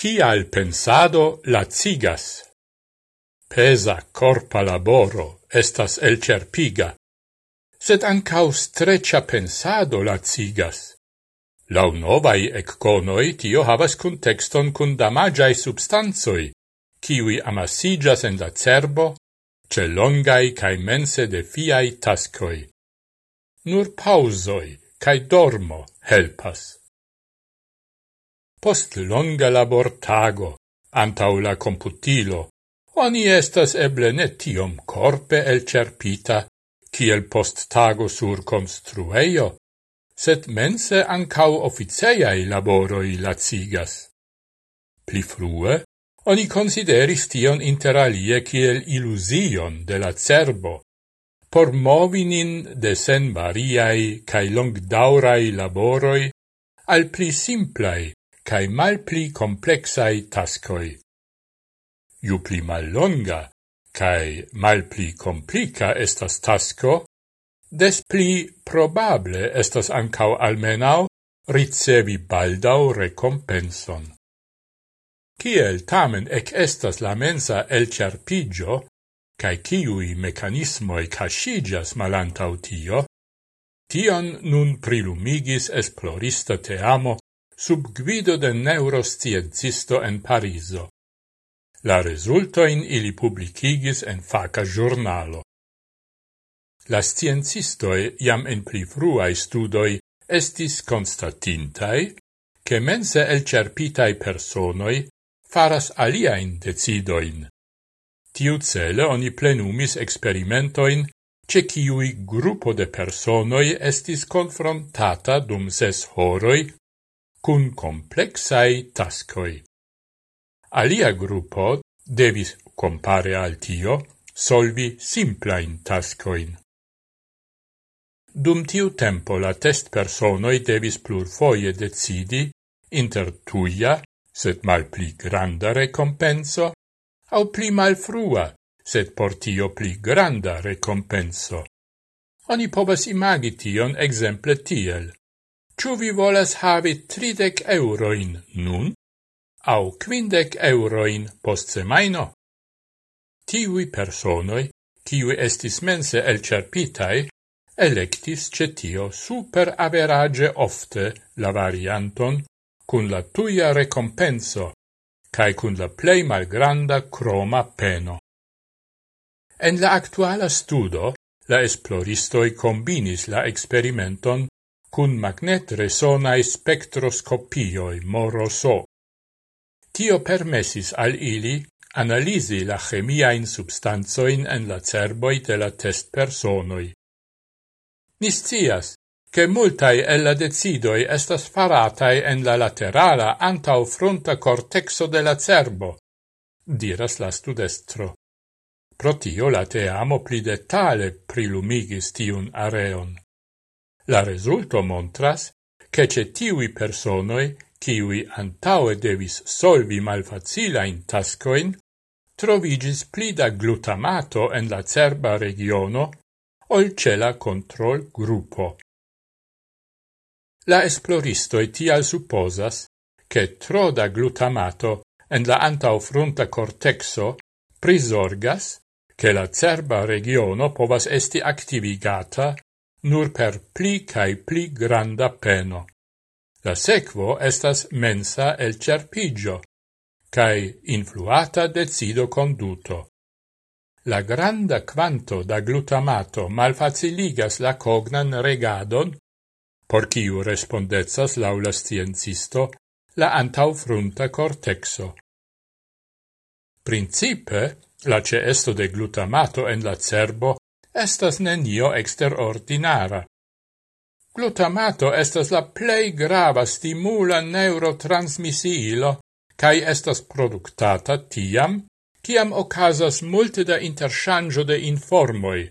Cial pensado lacigas? Pesa corpa laboro estas elcerpiga, sed ancau strecia pensado lacigas. Lau novai ecconoi tio havas contexton cun damagiae substanzoi, kiwi amasigas en la cerbo, ce longai cae mense de fiai tascoi. Nur pausoi cae dormo helpas. Post longa labortago, antau la computilo, oni estas eble ne tiom corpe elcerpita, kiel post tago sur construeio, sed mense ancau officeiai laboroi lacigas. Pli frue, oni consideris tion interalie kiel illusion de la cerbo, por movinin de sen variai cae longdaurai laboroi al pli simplai cae malpli complexai tascoi. Ju pli mallonga cae malpli complica estas tasco, des pli probable estas ancau almenau ricevi baldau recompenson. Ciel tamen ec estas la mensa elcerpigio, cae ciui mecanismoi cascigas malantau tio, tion nun prilumigis esplorista teamo sub guido de neuroscientisto en Pariso. La resultoin ili publicigis en faca giornalo. La sciencistoi iam en pli fruae studoi estis constatintai che mense elcerpitai personoi faras aliaen decidoin. Tiu cele oni plenumis experimentoin ce ciui gruppo de personoi estis confrontata dum ses horoi cun complexai tascoi. Alia gruppo devis compare al tio solvi simplain tascoin. Dum tiu tempo la test personoi devis plur foie decidi inter tuia, sed mal pli granda recompenso, au pli mal frua, sed por tio pli granda recompenso. Oni povas imagi tion exemple tiel. Ciu vi volas havi tridec euroin nun? Au quindec euroin post semaino? Tiui personoi, kiui estis mense elcerpitai, electis cetio super average ofte la varianton cun la tuia recompenso, cae cun la plei malgranda croma peno. En la actuala studo, la esploristoi combinis la experimenton cun magnetresonai spectroscopioi moroso. Tio permesis al ili analisi la chemiain substanzoin en la cerboi de la test personoi. Niscias, che multae el la decidoi estas faratae en la laterala antau fronta cortexo de la cerbo, diras la studestro. Pro tio la teamo pli detale prilumigis tiun areon. La resulto montras che ce tiui personoi kiui antaue devis solvi malfacilain tascoin, trovigis plida glutamato en la cerba regiono ol cela control gruppo. La esploristoi tial supposas che tro da glutamato en la antaufrunta cortexo prisorgas che la cerba regiono povas esti activigata nur per pli cae pli granda peno. La sequo estas mensa el cerpigio, cae influata decido conduto. La granda quanto da glutamato malfaciligas la cognan regadon, por ciu respondezas laula sciencisto la antaufrunta cortexo. Principe, la ceesto de glutamato en la cerbo estas nenio exterordinara. Glutamato estas la plei grava stimula neurotransmisilo, cae estas productata tiam, ciam ocasas multe da interchangio de informoi,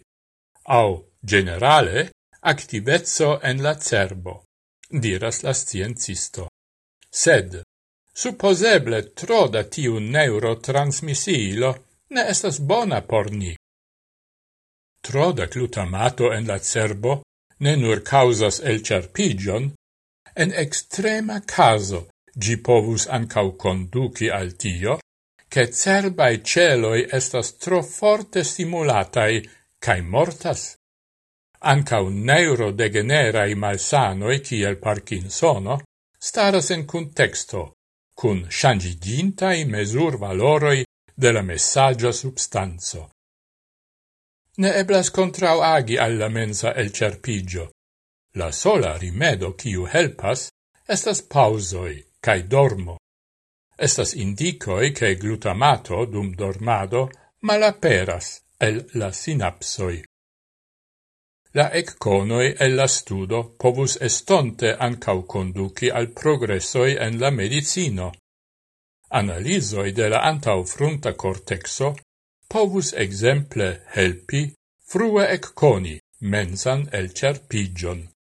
au, generale, activezzo en la cerbo, diras la sciencisto. Sed, supposeble tro da tiu neurotransmisilo ne estas bona por ni. Tro da glutamato en la cerbo ne nur causas elciarpigion, en extrema caso gi povus ancau conduci al tio, che cerbai celoi estas tro forte stimulatai cae mortas. Ancau neurodegenerai malsanoi, ciel Parkinsono, staras en contexto, cun shangigintai mesur valoroi de la messaggia substanzo ne eblas contrauagi alla mensa el cerpigio. La sola rimedo kiu helpas estas pausoi cae dormo. Estas indicoi che glutamato dum dormado malaperas el la sinapsoi. La ecconoi el la studo povus estonte ancau conduci al progressoi en la medicino. Analisoi de la antau frunta cortexo povus exemple helpi frue ecconi mensan elcerpigion.